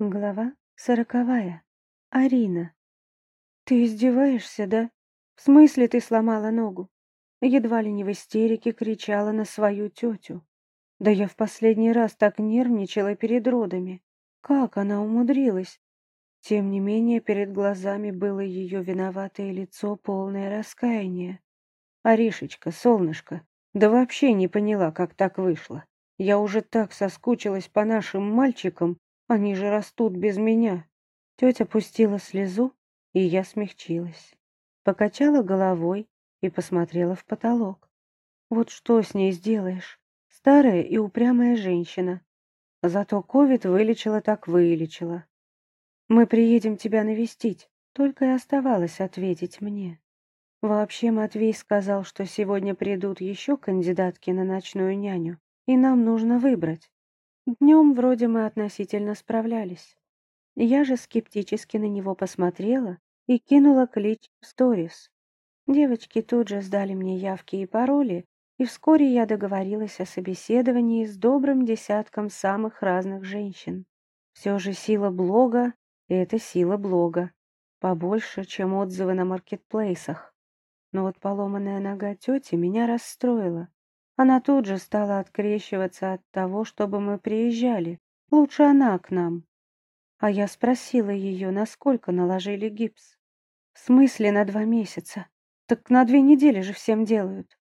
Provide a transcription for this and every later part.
Глава сороковая. Арина. «Ты издеваешься, да? В смысле ты сломала ногу?» Едва ли не в истерике кричала на свою тетю. Да я в последний раз так нервничала перед родами. Как она умудрилась? Тем не менее, перед глазами было ее виноватое лицо, полное раскаяния. «Аришечка, солнышко, да вообще не поняла, как так вышло. Я уже так соскучилась по нашим мальчикам, они же растут без меня. Тетя пустила слезу, и я смягчилась. Покачала головой и посмотрела в потолок. Вот что с ней сделаешь? Старая и упрямая женщина. Зато ковид вылечила так вылечила. Мы приедем тебя навестить, только и оставалось ответить мне. Вообще Матвей сказал, что сегодня придут еще кандидатки на ночную няню, и нам нужно выбрать. Днем вроде мы относительно справлялись. Я же скептически на него посмотрела и кинула клич в сторис. Девочки тут же сдали мне явки и пароли, и вскоре я договорилась о собеседовании с добрым десятком самых разных женщин. Все же сила блога — это сила блога. Побольше, чем отзывы на маркетплейсах. Но вот поломанная нога тети меня расстроила. Она тут же стала открещиваться от того, чтобы мы приезжали. Лучше она к нам. А я спросила ее, насколько наложили гипс. В смысле на два месяца? Так на две недели же всем делают.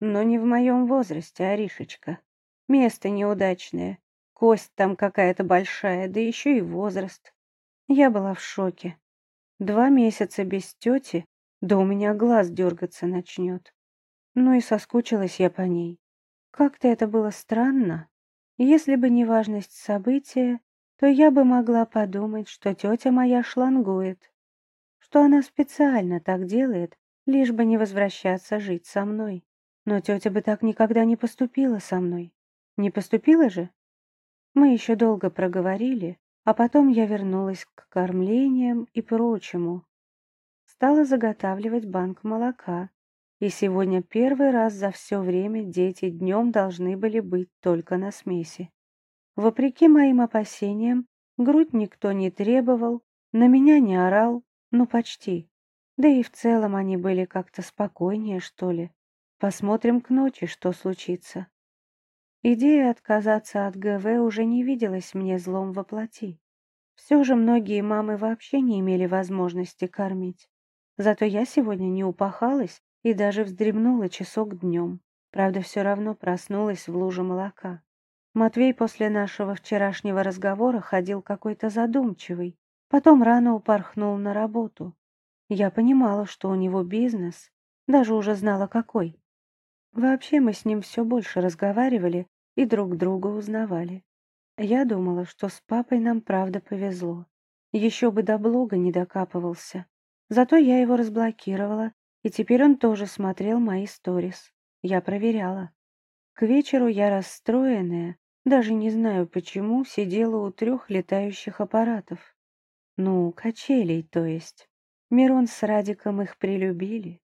Но не в моем возрасте, Аришечка. Место неудачное. Кость там какая-то большая, да еще и возраст. Я была в шоке. Два месяца без тети, да у меня глаз дергаться начнет. Ну и соскучилась я по ней. Как-то это было странно. Если бы не важность события, то я бы могла подумать, что тетя моя шлангует, что она специально так делает, лишь бы не возвращаться жить со мной. Но тетя бы так никогда не поступила со мной. Не поступила же? Мы еще долго проговорили, а потом я вернулась к кормлениям и прочему. Стала заготавливать банк молока, и сегодня первый раз за все время дети днем должны были быть только на смеси. Вопреки моим опасениям, грудь никто не требовал, на меня не орал, ну почти. Да и в целом они были как-то спокойнее, что ли. Посмотрим к ночи, что случится. Идея отказаться от ГВ уже не виделась мне злом воплоти. Все же многие мамы вообще не имели возможности кормить. Зато я сегодня не упахалась и даже вздремнула часок днем. Правда, все равно проснулась в луже молока. Матвей после нашего вчерашнего разговора ходил какой-то задумчивый, потом рано упорхнул на работу. Я понимала, что у него бизнес, даже уже знала какой. Вообще мы с ним все больше разговаривали и друг друга узнавали. Я думала, что с папой нам правда повезло. Еще бы до блога не докапывался. Зато я его разблокировала и теперь он тоже смотрел мои сторис. Я проверяла. К вечеру я расстроенная, даже не знаю почему, сидела у трех летающих аппаратов. Ну, качелей, то есть. Мирон с Радиком их прилюбили.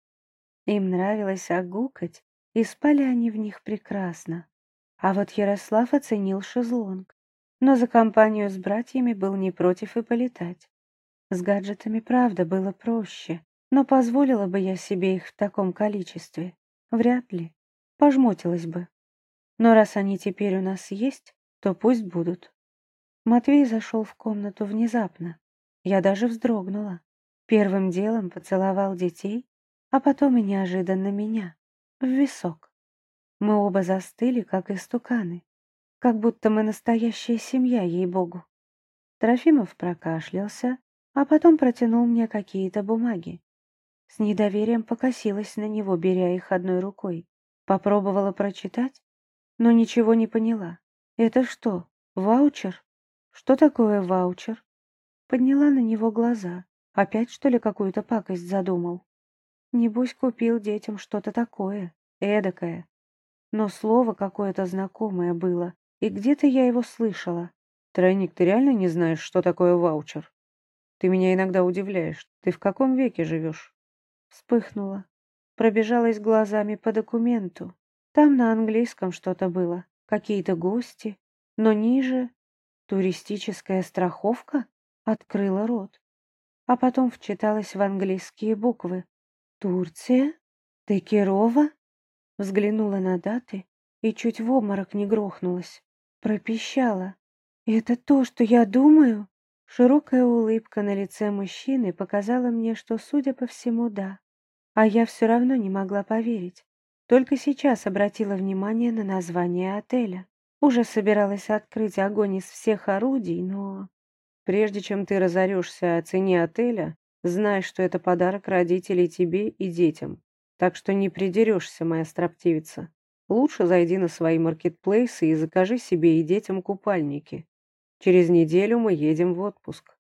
Им нравилось огукать, и спали они в них прекрасно. А вот Ярослав оценил шезлонг, но за компанию с братьями был не против и полетать. С гаджетами, правда, было проще. Но позволила бы я себе их в таком количестве? Вряд ли. Пожмотилась бы. Но раз они теперь у нас есть, то пусть будут. Матвей зашел в комнату внезапно. Я даже вздрогнула. Первым делом поцеловал детей, а потом и неожиданно меня. В висок. Мы оба застыли, как истуканы. Как будто мы настоящая семья, ей-богу. Трофимов прокашлялся, а потом протянул мне какие-то бумаги. С недоверием покосилась на него, беря их одной рукой. Попробовала прочитать, но ничего не поняла. «Это что, ваучер? Что такое ваучер?» Подняла на него глаза. Опять, что ли, какую-то пакость задумал? Небось, купил детям что-то такое, эдакое. Но слово какое-то знакомое было, и где-то я его слышала. «Тройник, ты реально не знаешь, что такое ваучер? Ты меня иногда удивляешь. Ты в каком веке живешь?» Вспыхнула. Пробежалась глазами по документу. Там на английском что-то было, какие-то гости. Но ниже... Туристическая страховка? Открыла рот. А потом вчиталась в английские буквы. Турция? Текирова? Взглянула на даты и чуть в обморок не грохнулась. Пропищала. «Это то, что я думаю?» Широкая улыбка на лице мужчины показала мне, что, судя по всему, да. А я все равно не могла поверить. Только сейчас обратила внимание на название отеля. Уже собиралась открыть огонь из всех орудий, но... Прежде чем ты разорешься о цене отеля, знай, что это подарок родителей тебе и детям. Так что не придерешься, моя строптивица. Лучше зайди на свои маркетплейсы и закажи себе и детям купальники. Через неделю мы едем в отпуск.